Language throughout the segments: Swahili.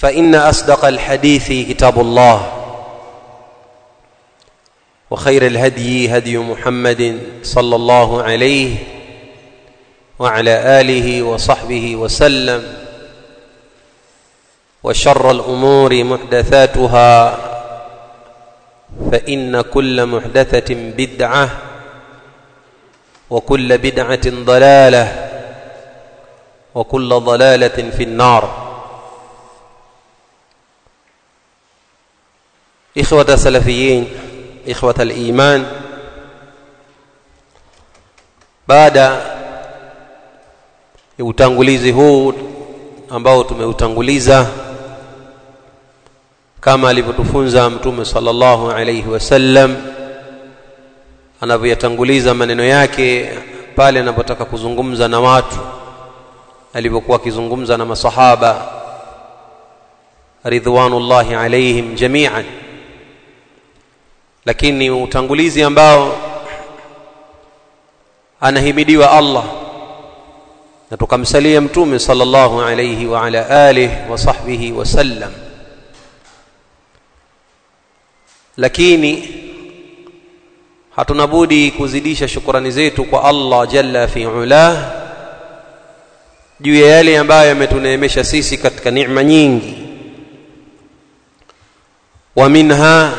فإن أصدق الحديث كتاب الله وخير الهدي هدي محمد صلى الله عليه وعلى آله وصحبه وسلم وشر الأمور محدثاتها فإن كل محدثة بدعة وكل بدعة ضلالة وكل ضلالة في النار اخوه السلفيين اخوه الايمان baada ya utangulizi huu ambao tumeutanguliza kama alivyotufunza mtume sallallahu alayhi wasallam anavyoyatanguliza maneno yake pale anapotaka kuzungumza na watu alivyokuwa akizungumza na masahaba ridwanullahi alaihim jami'an lakini utangulizi ambao anahimidiwa Allah na tukamsalia mtume sallallahu alayhi wa ala alihi wa sahbihi wasallam lakini hatuna budi kuzidisha shukrani zetu kwa Allah jalla fi ula juu ya yale ambayo yametuneemesha sisi katika neema nyingi. Wa minha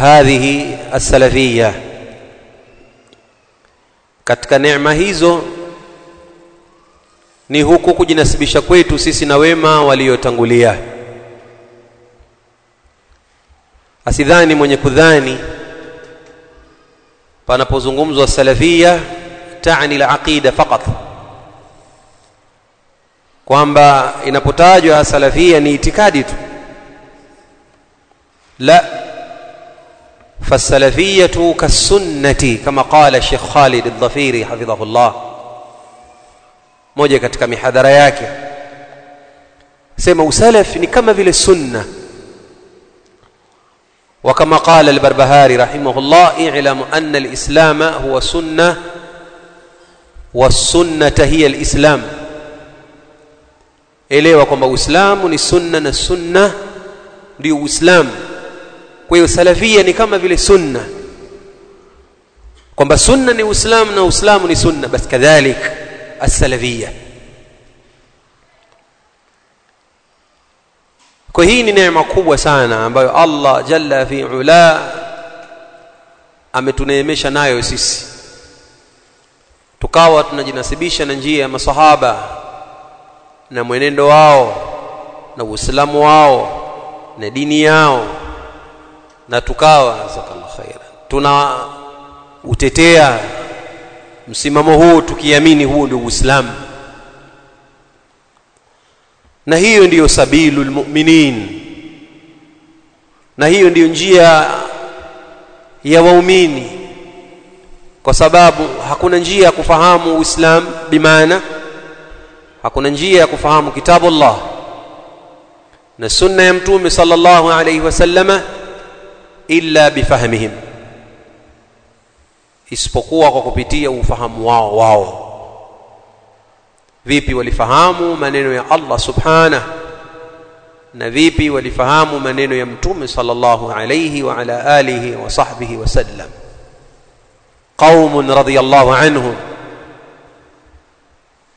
hadhihi as-salafiyya. Katika neema hizo ni huku kujinasibisha kwetu sisi na wema waliotangulia. Asidhani mwenye kudhani panapozungumzwa salafia taani al-aqida faqat. Kwamba inapotajwa salafia ni itikadi tu. La فالسلفية كالسنة كما قال الشيخ خالد الضفيري حفظه الله. موجة katika mihadhara yake sema usalaf ni kama vile sunna وكما قال البربهاري رحمه الله اعلم أن الإسلام هو سنة والسنة هي الإسلام. إليه وكما أسلام لسنة السنة لأسلام kwa hiyo salafia ni kama vile sunna. Kwamba sunna ni uislamu na uislamu ni sunna basi kadhalik as-salafia. Kwa hii ni neema kubwa sana ambayo Allah jalla fi ula ametuneemesha nayo sisi. Tukawa tunajinasibisha na njia ya masahaba na mwenendo wao na uislamu wao na dini yao na tukawa jazakallahu khaira tuna utetea msimamo huu tukiamini huu ndio Uislamu. Na hiyo ndiyo sabilul mu'minin. Na hiyo ndiyo njia ya waumini. Kwa sababu hakuna njia ya kufahamu Uislamu bimaana hakuna njia ya kufahamu kitabu Allah na sunna ya mtume sallallahu alayhi wasallama illa bifahmihim isipokuwa kwa kupitia ufahamu wao wao vipi walifahamu maneno ya Allah subhanahu na vipi walifahamu maneno ya mtume sallallahu alayhi wa ala alihi wa sahbihi wasallam qaumun radiyallahu anhum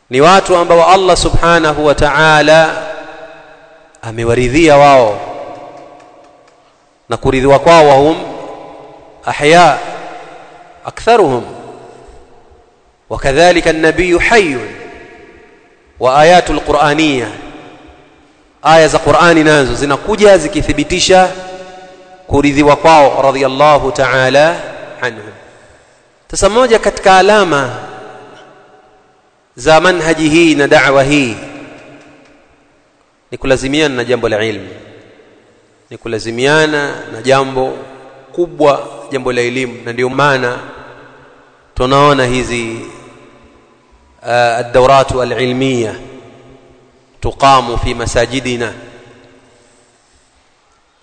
ni watu ambao Allah subhanahu wa ta'ala amewaridhia wao na kuridhiwa kwao wahum ahya aktharuhum. Wakadhalika an-nabiy hayyun wa ayatul qur'aniyah aya za Qur'ani nazo zinakuja zikithibitisha kuridhiwa kwao radhiyallahu ta'ala anhum sasa moja katika alama za manhaji hii na da'wa hii ni kulazimiana na jambo la ilmu ni kulazimiana na jambo kubwa jambo la elimu. Na ndio maana tunaona hizi الدورات al-ilmiyah tuqamu fi masajidina.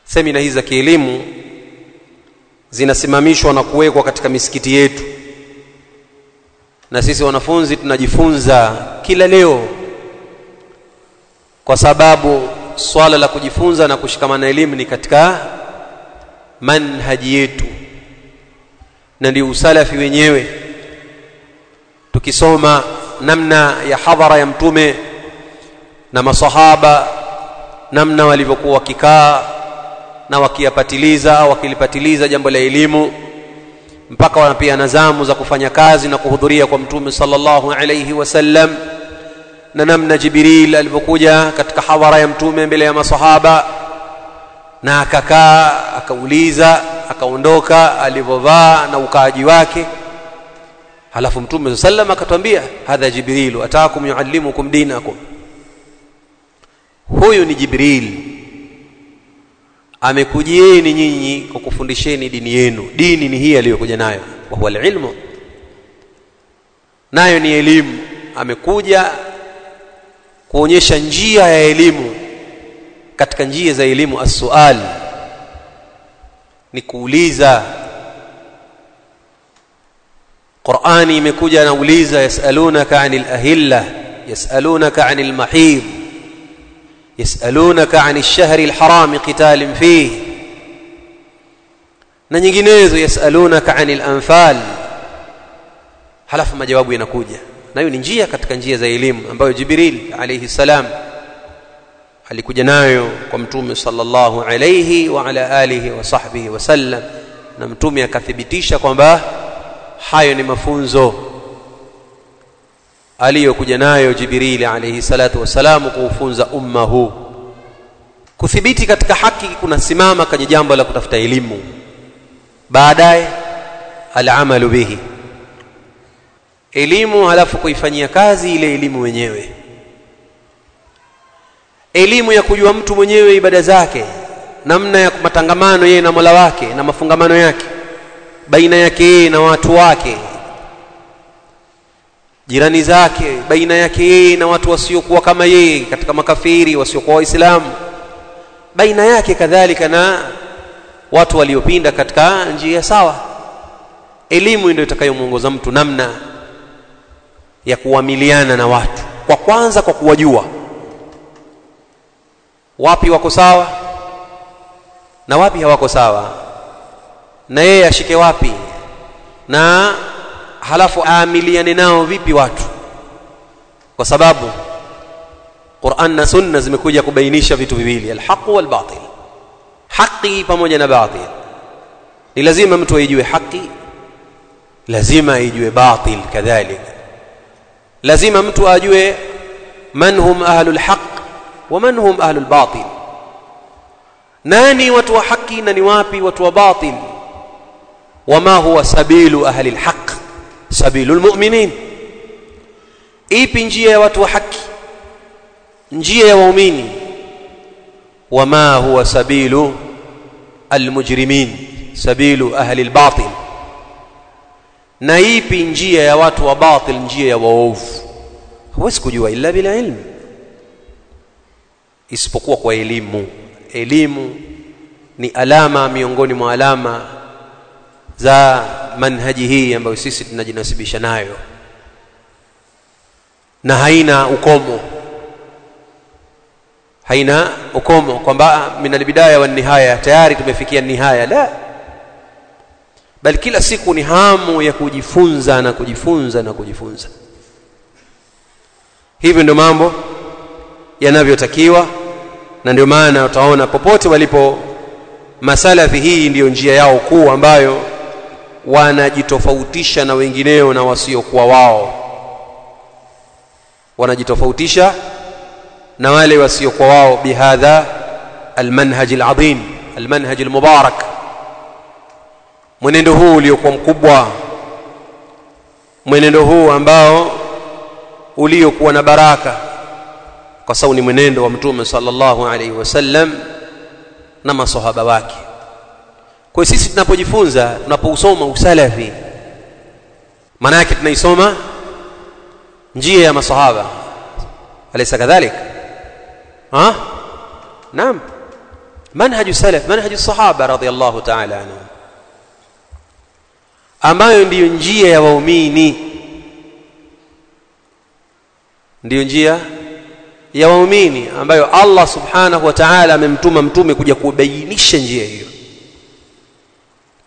Semina hizi za kielimu zinasimamishwa na kuwekwa katika misikiti yetu. Na sisi wanafunzi tunajifunza kila leo kwa sababu swala la kujifunza na kushikamana elimu ni katika manhaji yetu. Na ndio usalafi wenyewe. Tukisoma namna ya hadhara ya mtume na masahaba namna walivyokuwa wakikaa na wakiyapatiliza wakilipatiliza jambo la elimu mpaka wanapia nazamu za kufanya kazi na kuhudhuria kwa mtume sallallahu alayhi wasallam na namna jibril alipokuja katika hadhara ya mtume mbele ya masahaba na akakaa akauliza akaondoka alivyovaa na ukaaji wake. Halafu mtume sallam akatwambia hadha jibrilu ataakum yuallimukum dinakum. Huyu ni jibril. Amekujieni nyinyi kwa kufundisheni dini yenu. Dini ni hii aliyokuja nayo wa huwa alilmu. Nayo ni elimu. Amekuja kuonyesha njia ya elimu katika njia za elimu as-sual ni kuuliza Qur'ani imekuja nauliza yasalunaka anil ahilla yasalunaka anil mahid yasalunaka anil shahri alharam qitalin fihi na nyinginezo yasalunaka anil anfal halafu majawabu yanakuja nayo ni njia katika njia za elimu ambayo Jibril alayhi salam alikuja nayo kwa mtume sallallahu alayhi wa ala alihi wa sahbihi wasallam na mtume akathibitisha kwamba hayo ni mafunzo aliyokuja nayo Jibril alayhi salatu wasalam kuufunza umma huu. Kuthibiti katika haki kunasimama kwenye jambo la kutafuta elimu. Baadaye alamalu bihi elimu halafu kuifanyia kazi ile elimu wenyewe. Elimu ya kujua mtu mwenyewe ibada zake namna ya matangamano yeye na Mola wake na mafungamano yake baina yake yeye na watu wake jirani zake baina yake yeye na watu wasiokuwa kama yeye katika makafiri wasiokuwa waislamu baina yake kadhalika na watu waliopinda katika njia sawa. Elimu ndio itakayomuongoza mtu namna ya kuamiliana na watu. Kwa kwanza kwa kuwajua. Wapi wako sawa na wapi hawako sawa. Na yeye ashike wapi? Na halafu aamiliane nao vipi watu? Kwa sababu Qur'an na Sunna zimekuja kubainisha vitu viwili alhaq wal batil. Haki pamoja na batil. Ni lazima mtu aijue haki lazima aijue batil kadhalika lazima mtu ajue man hum ahlul haq wa man hum ahlul batil nani watu wa haki na ni wapi watu wa batil wama huwa sabilu ahli alhaq sabilu almu'minin ipi njia ya watu wa haki njia ya waumini wama huwa sabilu almujrimin sabilu ahli albatil na ipi njia ya watu wa batil njia ya waovu? Huwezi kujua illa bila ilmu isipokuwa kwa elimu. Elimu ni alama miongoni mwa alama za manhaji hii ambayo sisi tunajinasibisha nayo. Na haina ukomo. Haina ukomo kwamba min albidaya wan nihaya tayari tumefikia nihaya. La bali kila siku ni hamu ya kujifunza na kujifunza na kujifunza. Hivyo ndio mambo yanavyotakiwa na ndio maana utaona popote walipo masalafi hii ndiyo njia yao kuu ambayo wanajitofautisha na wengineo na wasiokuwa wao. Wanajitofautisha na wale wasiokuwa wao bihadha almanhaj alazim almanhaj almubarak mwenendo huu uliokuwa mkubwa. Mwenendo huu ambao uliokuwa na baraka. Kwa sababu ni mwenendo wa mtume sallallahu alaihi wasallam na masahaba wake. Kwa sisi tunapojifunza tunapousoma usalafi maana yake tunaisoma njia ya masahaba alaysa kadhalik? Ha? Naam. Manhaju salaf manhaju sahaba radiyallahu ta'ala anhu ambayo ndiyo njia ya waumini. Ndiyo njia ya waumini ambayo Allah subhanahu wa ta'ala amemtuma mtume kuja kubainisha njia hiyo.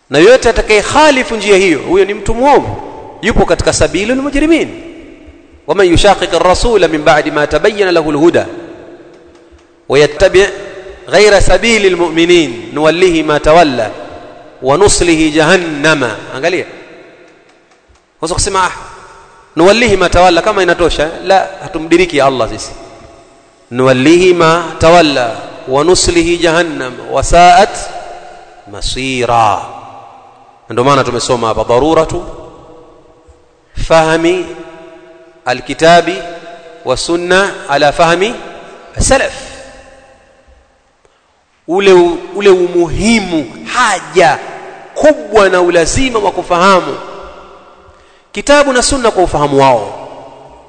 Na yote atakaye khalifu njia hiyo huyo ni mtu mwovu yupo katika sabilul mujrimin. Waman yushaqiq ar-rasula min ba'di ma tabayyana lahu al-huda wa yattabi' ghayra sabilil mu'minin nuwallihi ma nuslihi jahannama angalia wasa kusema ah nuwallihi ma tawalla kama inatosha la hatumdiriki Allah sisi nuwallihi ma tawalla wa nuslihi jahannam wa sa'at masira ndio maana tumesoma hapa daruratu fahmi alkitabi wa sunna ala fahmi salaf ule ule umuhimu haja kubwa na ulazima wa kufahamu kitabu na sunna kwa ufahamu wao.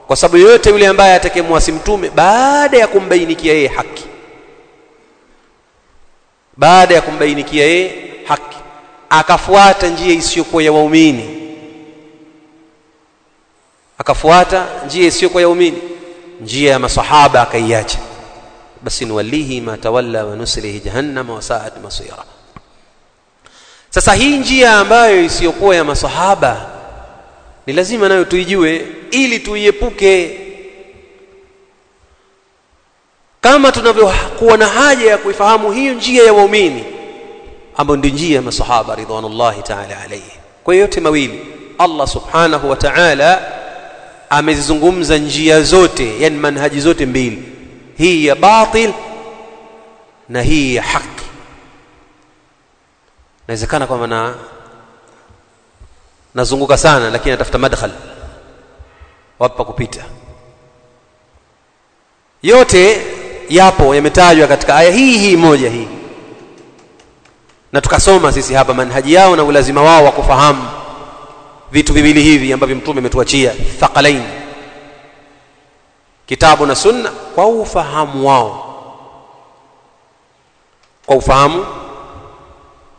Kwa sababu yoyote yule ambaye atakemwasi mtume baada ya kumbainikia yeye haki baada ya kumbainikia yeye haki akafuata njia isiyokuwa ya waumini akafuata njia isiyokuwa ya waumini njia ya masahaba akaiacha. Basi nuwallihi ma tawalla wa nuslihi jahannama wa sa'at masira sasa hii njia ambayo isiyokuwa ya masahaba ni lazima nayo tuijue ili tuiepuke. Kama tunavyokuwa na haja ya kuifahamu hiyo njia ya waumini ambayo ndio njia ya masahaba ridwanullahi ta'ala alayhi. Kwa yote mawili Allah subhanahu wa ta'ala amezizungumza njia zote yani manhaji zote mbili hii ya batil na hii ya haki inawezekana kwamba na nazunguka sana lakini natafuta madkhal. Wapa kupita? Yote yapo yametajwa katika aya hii hii moja hii. Na tukasoma sisi hapa manhaji yao na ulazima wao wa kufahamu vitu viwili hivi ambavyo mtume ametuachia. Thaqalain. Kitabu na sunna kwa ufahamu wao. Kwa ufahamu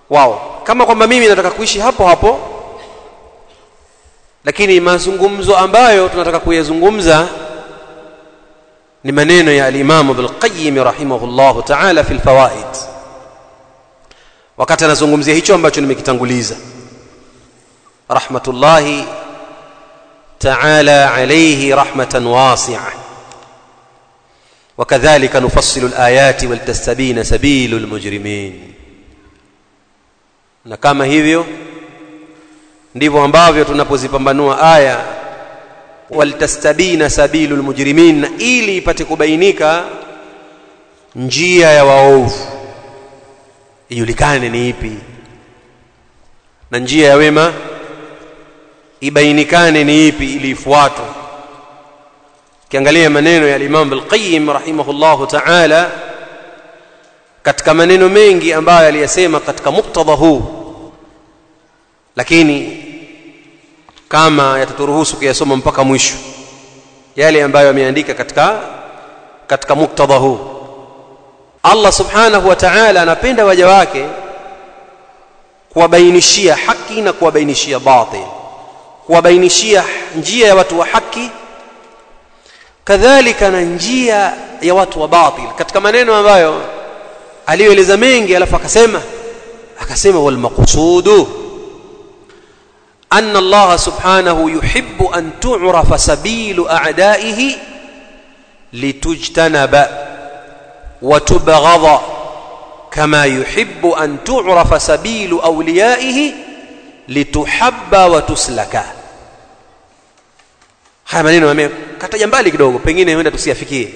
wao kama kwamba mimi nataka kuishi hapo hapo lakini mazungumzo ambayo tunataka kuyazungumza ni maneno ya al-Imam Ibn Qayyim rahimahullah ta'ala fi al-fawaid wakati anazungumzia hicho ambacho nimekitanguliza rahmatullahi ta'ala alayhi rahmatan wasi'ah وكذلك نفصل الآيات ولتستبين سبيل المجرمين na kama hivyo ndivyo ambavyo tunapozipambanua aya walitastabina sabilul mujrimin ili ipate kubainika njia ya waovu ijulikane ni ipi. Na njia ya wema ibainikane ni ipi ili ifuatwe. Kiangalia maneno ya Imam Al-Qayyim rahimahullahu ta'ala katika maneno mengi ambayo aliyasema katika muktadha huu lakini kama yataturuhusu kuyasoma mpaka mwisho yale ambayo ameandika katika katika muktadha huu. Allah subhanahu wa ta'ala anapenda waja wake kuwabainishia haki na kuwabainishia batil. Kuwabainishia njia ya watu wa haki kadhalika na njia ya watu wa batil. Katika maneno ambayo aliyoeleza mengi alafu akasema akasema wal maqsudu anna Allah subhanahu yuhibbu an tu'rafa sabilu a'da'ihi litujtanaba wa tubghadha kama yuhibbu an tu'rafa sabilu awliyaihi lituhabba wa haya maneno yamekataja mbali kidogo pengine huenda tusiyafikie.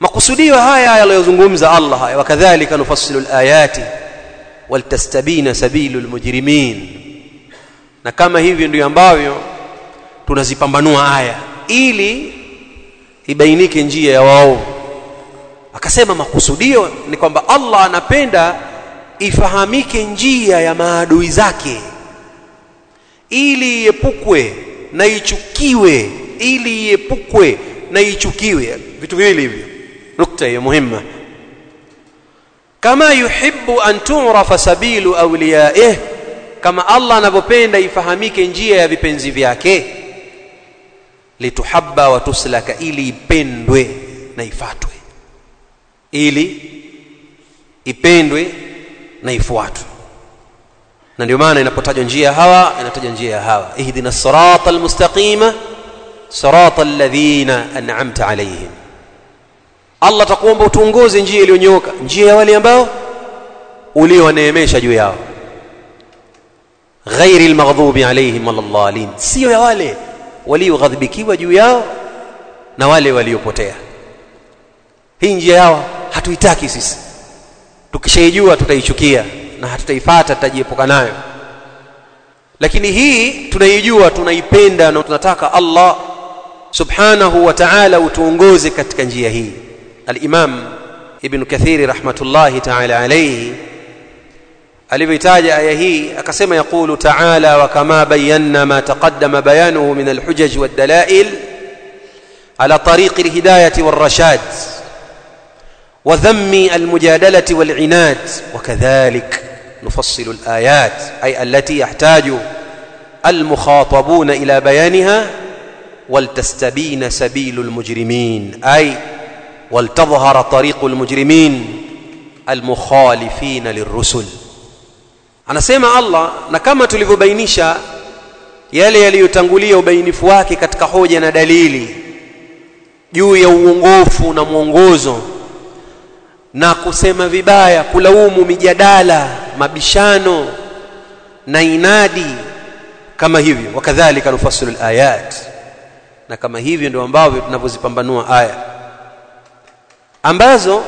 Makusudio haya yaliyozungumza Allah wakadhalika nufassilu alayati waltastabina sabilu almujrimin na kama hivyo ndio ambavyo tunazipambanua aya ili ibainike njia ya waovu akasema makusudio ni kwamba Allah anapenda ifahamike njia ya maadui zake ili iepukwe na ichukiwe ili iepukwe na ichukiwe. Vitu viwili hivyo. Nukta hiyo muhimu kama yuhibbu an tu'rafa sabilu awliyaih kama Allah anavyopenda ifahamike njia ya vipenzi vyake. Lituhabba wa tuslaka ili ipendwe na ifatwe ili ipendwe na ifuatwe. Na ndio maana inapotajwa njia ya hawa inatajwa njia ya hawa. Ihdina sirata almustaqima sirata alladhina an'amta alayhim. Allah takuomba utuongoze njia iliyonyooka njia ya wale ambao uliowaneemesha juu yao ghairi almaghdubi alayhim waladhdallin sio ya wale walioghadhibikiwa juu yao na wale waliopotea hii njia yao hatuitaki sisi tukishaijua tutaichukia na hatutaifata tutajiepuka nayo lakini hii tunaijua tunaipenda na tunataka Allah subhanahu wa ta'ala utuongoze katika njia hii al-Imam Ibn Kathiri rahmatullahi ta'ala alayhi alivyotaja aya hii akasema yaqulu ta'ala wa kama bayyana ma taqaddama bayanuhu min al-hujaj wad-dalail ala tariq al-hidayah war-rashad وذم المجادلة والعناد وكذلك نفصل الآيات أي التي يحتاج المخاطبون إلى بيانها ولتستبين سبيل المجرمين أي ولتظهر طريق المجرمين المخالفين للرسل anasema Allah na kama tulivyobainisha yale yaliyotangulia ubainifu wake katika hoja na dalili juu ya uongofu na mwongozo na kusema vibaya kulaumu mijadala mabishano na inadi kama hivyo. Wakadhalika nufasilu alayat na kama hivyo ndio ambavyo tunavyozipambanua aya ambazo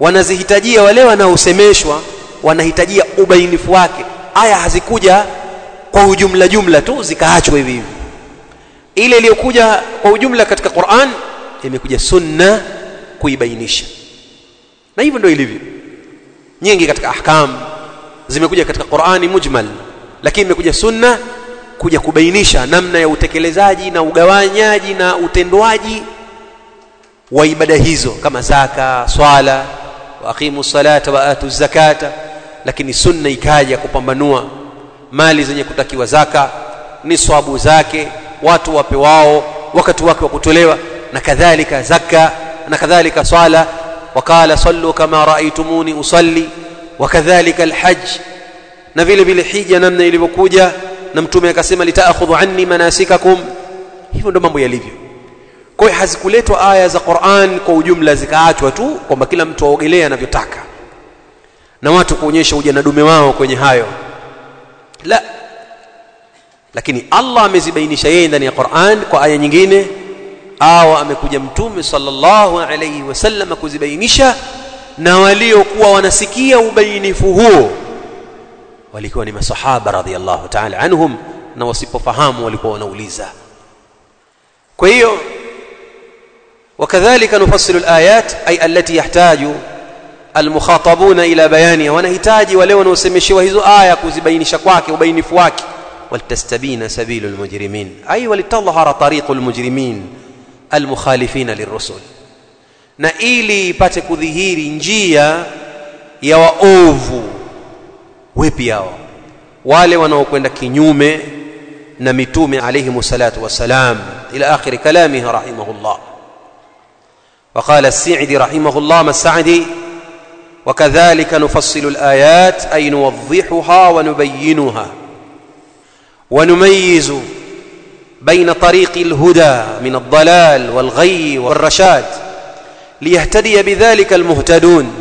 wanazihitajia wale wanaosemeshwa wanahitajia ubainifu wake. Aya hazikuja kwa ujumla jumla tu zikaachwa hivi hivi. Ile iliyokuja kwa ujumla katika Qur'an imekuja sunna kuibainisha. Na hivyo ndio ilivyo. Nyingi katika ahkam zimekuja katika Qur'ani mujmal lakini imekuja sunna kuja kubainisha namna ya utekelezaji na ugawanyaji na utendwaji wa ibada hizo kama zaka swala wa aqimu salata wa atu zakata lakini sunna ikaja kupambanua. Mali zenye kutakiwa zaka ni swabu zake watu wape wao wakati wake wa kutolewa na kadhalika zaka na kadhalika swala. Wakala sallu kama raaitumuni usalli wakadhalika alhajj. Na vile vile hija namna ilivyokuja na mtume akasema litaakhudhu anni manasikakum. Hivyo ndo mambo yalivyo. Kwa hiyo hazikuletwa aya za Qur'an kwa ujumla zikaachwa tu kwamba kila mtu aogelee anavyotaka na watu kuonyesha ujanadume wao kwenye hayo. La. Lakini Allah amezibainisha yeye ndani ya Qur'an kwa aya nyingine au amekuja mtume sallallahu alayhi wasallam kuzibainisha na waliokuwa wanasikia ubainifu huo walikuwa ni masahaba radhiallahu ta'ala anhum na wasipofahamu walikuwa wanauliza. Kwa hiyo wakadhalika nufasilu alayat ay allati yahtaju المخاطبون إلى بيانها. ونحتاجي ولو نسمشوا هذو آية كزبينشا كواكي وبينفوا كواكي والتستبين سبيل المجرمين. أي ولتظهر طريق المجرمين المخالفين للرسل نا الي يطه كذهيري نجيا يا واوفو ويبياو. wale wanaokwenda kinyume na mitume alayhi salatu wasalam ila akhir kalamih rahimahullah waqala as-sa'idi rahimahullah mas'adi وكذلك نفصل الآيات أي نوضحها ونبينها. ونميز بين طريق الهدى من الضلال والغي والرشاد ليهتدي بذلك المهتدون.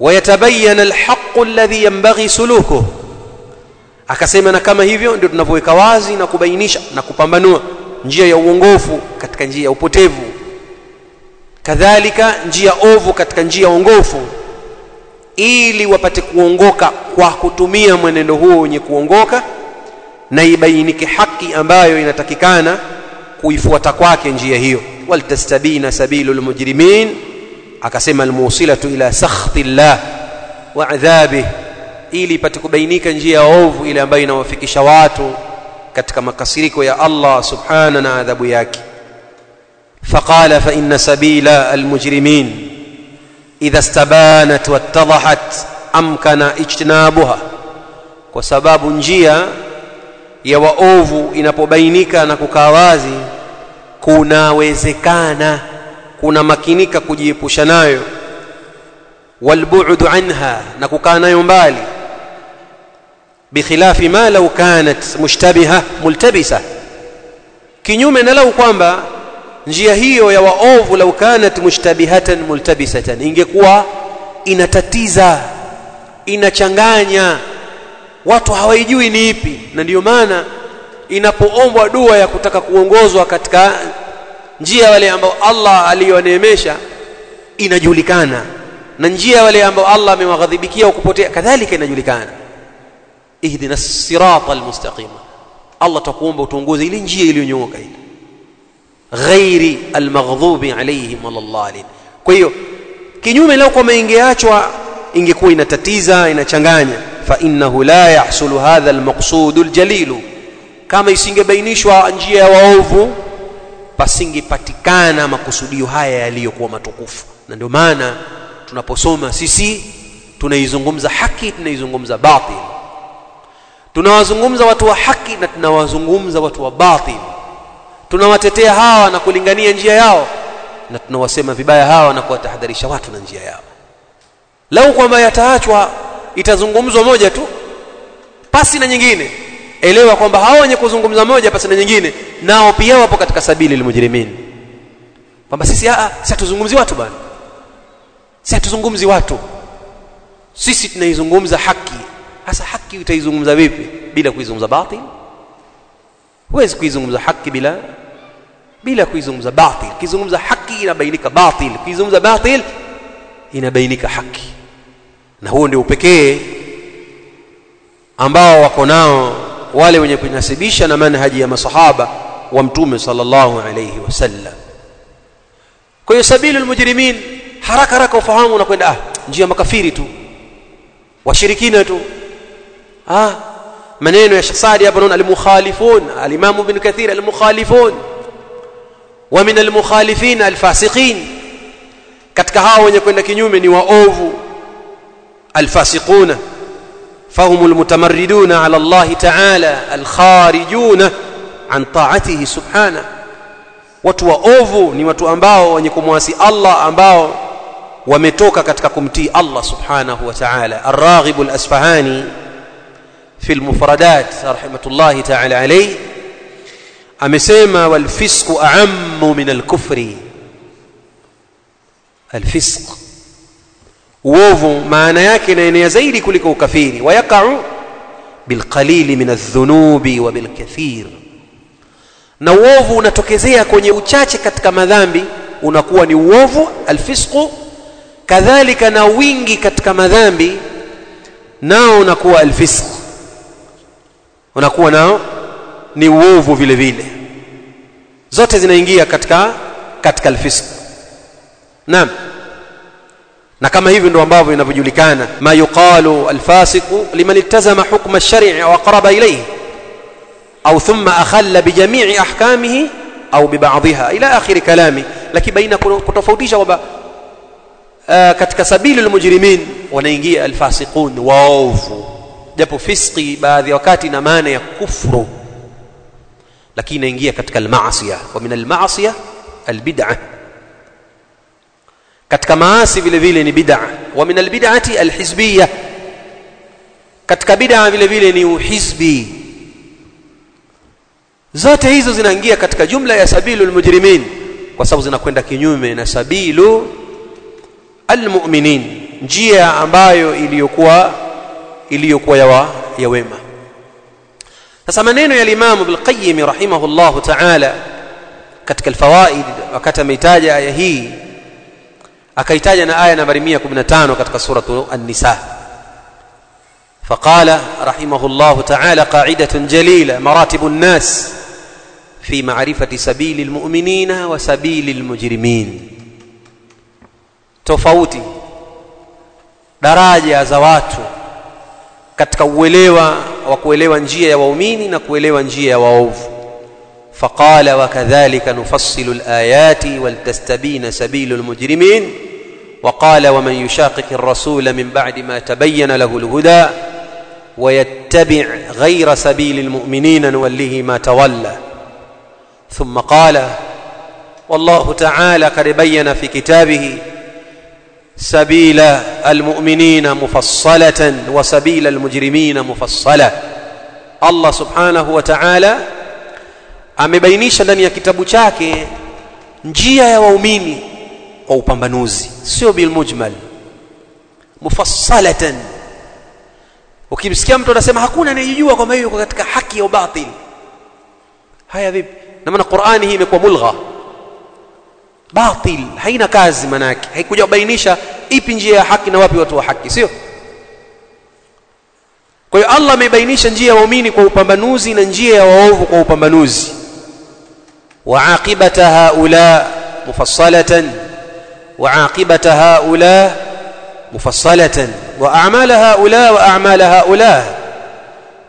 ويتبين الحق الذي ينبغي سلوكه. Akasema na kama hivyo ndio tunavyoweka wazi na kubainisha na kupambanua njia ya uongofu katika kadhalika njia ovu katika njia ongofu ili wapate kuongoka kwa kutumia mwenendo huo wenye kuongoka na ibainike haki ambayo inatakikana kuifuata kwake njia hiyo. Waltastabina sabilu lmujrimin akasema almusilatu ila sakhti llah wa adhabih ili ipate kubainika njia ya ovu ile ambayo inawafikisha watu katika makasiriko ya Allah subhana na adhabu yake فقال فإن سبيل المجرمين إذا استبانت واتضحت أمكن اجتنابها وسباب njia ya waovu inapobainika na kukaa wazi kunawezekana kuna makinika kujiepusha nayo walbu'du anha na kukaa nayo mbali bikhilafi ma law kanat mushtabiha multabisa kinyume na lau kwamba njia hiyo ya waovu lau kanat mushtabihatan multabisatan ingekuwa inatatiza inachanganya. Watu hawaijui ni ipi na ndiyo maana inapoombwa dua ya kutaka kuongozwa katika njia wale ambao Allah aliyoneemesha inajulikana. Na njia wale ambao Allah amewaghadhibikia kupotea kadhalika inajulikana. Ihdina sirata almustaqima. Allah takuomba utuongoze ile njia iliyonyooka ile ghairi almaghdubi alaihim walallalin kwa hiyo kinyume leo kwa ingeachwa ingekuwa inatatiza inachanganya. Fa innahu la yahsulu hadha almaqsudul jalilu kama isingebainishwa njia ya waovu pasingepatikana makusudio haya yaliyokuwa matukufu. Na ndio maana tunaposoma sisi tunaizungumza haki tunaizungumza batil. Tunawazungumza watu wa haki na tunawazungumza watu wa batil tunawatetea hawa na kulingania njia yao na tunawasema vibaya hawa na kuwatahadharisha watu na njia yao. Lau kwamba yataachwa itazungumzwa moja tu pasi na nyingine. Elewa kwamba hao wenye kuzungumza moja pasi na nyingine nao pia wapo katika sabili lilmujrimin kwamba sisi a si hatuzungumzi watu bana. Si hatuzungumzi watu. Sisi tunaizungumza haki. Hasa haki utaizungumza vipi? Bila kuizungumza batil. Huwezi kuizungumza haki bila bila kuizungumza batil. Kizungumza haki inabainika batil. Kizungumza batil inabainika haki. Na huo ndio upekee ambao wako nao wale wenye kunasibisha na manhaji ya masahaba wa mtume sallallahu alayhi wasallam kwa hiyo sabilul mujrimin haraka haraka ufahamu unakwenda ah njia makafiri tu washirikina tu. Ah maneno ya Sheikh Saadi hapa naona al-mukhalifun al-Imam Kathir al-mukhalifun min al-mukhalifin al-fasiqin katika hao wenye kwenda kinyume ni waovu al-fasiquna فهم المتمردون على الله تعالى الخارجون عن طاعته سبحانه watu waovu ni watu ambao wenye kumwasi Allah ambao wametoka katika kumtii Allah subhanahu wa ta'ala ar-raghib al-asfahani fi al-mufradat rahimatullahi ta'ala alayhi amesema walfisqu a'ammu min alkufri. Alfisq. Uovu maana yake inaenea zaidi kuliko ukafiri. Wayaqa'u bilqalili min adh-dhunubi wa bilkathir. Na uovu unatokezea kwenye uchache katika madhambi unakuwa ni uovu alfisqu kadhalika na wingi katika madhambi nao unakuwa alfisq. Unakuwa nao ni uovu vile vile. Zote zinaingia katika katika alfisq. Naam. Na kama hivi ndo ambavyo inavyojulikana ma yuqalu alfasiqu liman iltazama hukma ash-shari' wa qaraba ilayhi au thumma akhalla bi jami'i ahkamihi au bi ba'dihha ila akhir kalami. Lakini baina kutofautisha kwamba katika sabili almujrimin wanaingia alfasiqun waovu. Japo fiski baadhi ya wakati na maana ya kufru lakini inaingia katika almaasiya wa min almaasiya albid'ah. Katika maasi vile vile ni bid'a wa min albid'ati alhizbiyya katika bid'a vile vile ni uhizbi. Zote hizo zinaingia katika jumla ya sabilu almujrimin kwa sababu zinakwenda kinyume na sabilu almu'minin. Njia ambayo iliyokuwa iliyokuwa ya wema sasa maneno ya Imam Ibn Qayyim rahimahullah ta'ala katika alfawaid wakati ameitaja aya hii akaitaja na aya nambari 115 katika suratu an-nisa فقال رحمه الله تعالى قاعدة جليلة مراتب الناس في معرفة سبيل المؤمنين وسبيل المجرمين tofauti daraja za watu katika uelewa wa kuelewa njia ya waumini na kuelewa njia ya waovu. فقال وكذلك نفصل الآيات ولتستبين سبيل المجرمين وقال ومن يشاقق الرسول من بعد ما تبين له الهدى ويتبع غير سبيل المؤمنين نوله ما تولى ثم قال والله تعالى قد بين في كتابه سبيل المؤمنين مفصلة وسبيل المجرمين مفصلة الله سبحانه وتعالى amebainisha ndani ya kitabu chake njia ya waumini kwa upambanuzi sio bil mujmal mufassalatan ukimsikia mtu anasema hakuna anayejua kwamba hiyo katika haki au batil haya vipi na maana Qur'ani hii imekuwa mulgha batil haina kazi manake haikuja kubainisha ipi njia ya haki na wapi watu wa haki sio kwa hiyo Allah amebainisha njia ya waumini kwa upambanuzi na njia ya waovu kwa upambanuzi وعاقبة هؤلاء مفصلة وعاقبة هؤلاء مفصلة وأعمال هؤلاء وأعمال هؤلاء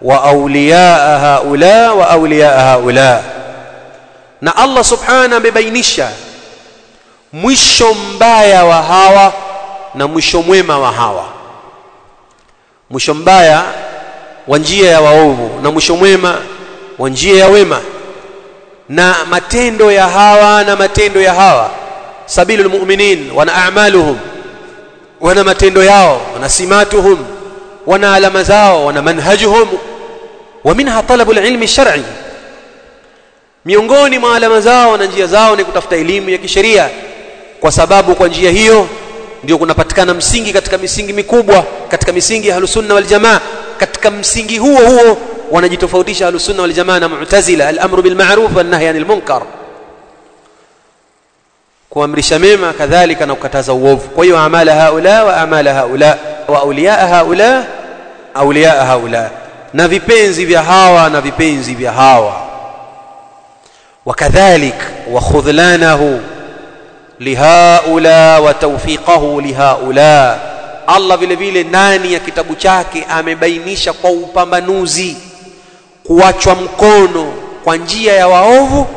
وأولياء هؤلاء وأولياء هؤلاء na Allah subhana amebainisha mwisho mbaya wa hawa na mwisho mwema wa hawa. Mwisho mbaya wa njia ya waovu na mwisho mwema wa njia ya wema. Na matendo ya hawa na matendo ya hawa sabilul mu'minin wana a'maluhum wana matendo yao wana simatuhum wana alama zao wana manhajuhum wa minha talabul ilmi shar'i. Miongoni mwa alama zao na njia zao ni kutafuta elimu ya kisheria kwa sababu kwa njia hiyo ndio kunapatikana msingi katika misingi mikubwa katika misingi ya ahlusunna waljamaa katika msingi huo huo wanajitofautisha ahlusunna waljamaa na mu'tazila al-amru bil ma'ruf wan nahyi anil munkar. Kuamrisha mema kadhalika na kukataza uovu. Kwa hiyo amala haula wa amala haula wa auliya haula auliya haula. Na vipenzi vya hawa na vipenzi vya hawa. Wakadhalik wa khudhlanahu lihaula wa tawfiqahu lihaula. Allah vile vile ndani ya kitabu chake amebainisha kwa upambanuzi kuachwa mkono kwa njia ya waovu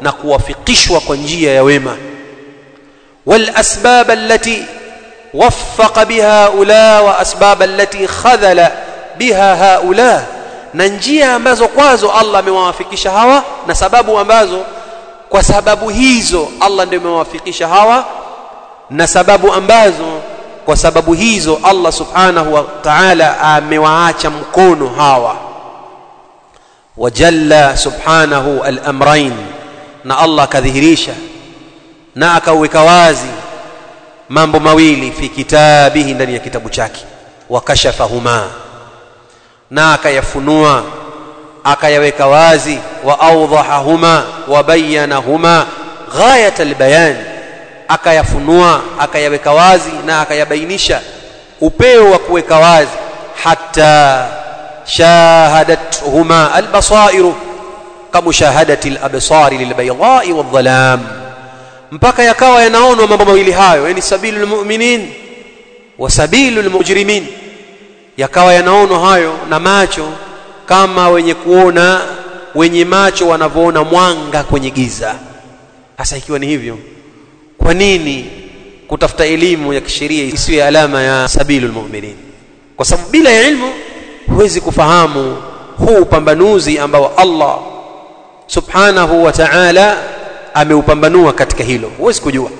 na kuwafikishwa kwa njia ya wema. Wal asbab allati waffaqa biha ula wa asbab allati khadhala biha haula. Na njia ambazo kwazo Allah amewawafikisha hawa na sababu ambazo kwa sababu hizo Allah ndio amewafikisha hawa na sababu ambazo kwa sababu hizo Allah subhanahu wa ta'ala amewaacha mkono hawa. Wajalla subhanahu al-amrayn na Allah akadhihirisha na akaweka wazi mambo mawili fi kitabihi ndani ya kitabu chake. Wakashafahuma na akayafunua akayaweka wazi wa awdahahuma wa bayyanahuma ghayat albayan. Akayafunua akayaweka wazi na akayabainisha upeo wa kuweka wazi. Hatta shahadathuma albasairu kamushahadati alabsari lilbaydai wadhalam mpaka yakawa yanaonwa mambo mawili hayo yani sabilul mu'minin wa sabilul mujrimin. Yakawa yanaonwa hayo na macho kama wenye kuona wenye macho wanavyoona mwanga kwenye giza. Hasa ikiwa ni hivyo kwa nini kutafuta elimu ya kisheria isiwe alama ya sabilul mu'minin? Kwa sababu bila ya ilmu huwezi kufahamu huu upambanuzi ambao Allah subhanahu wa ta'ala ameupambanua katika hilo. Huwezi kujua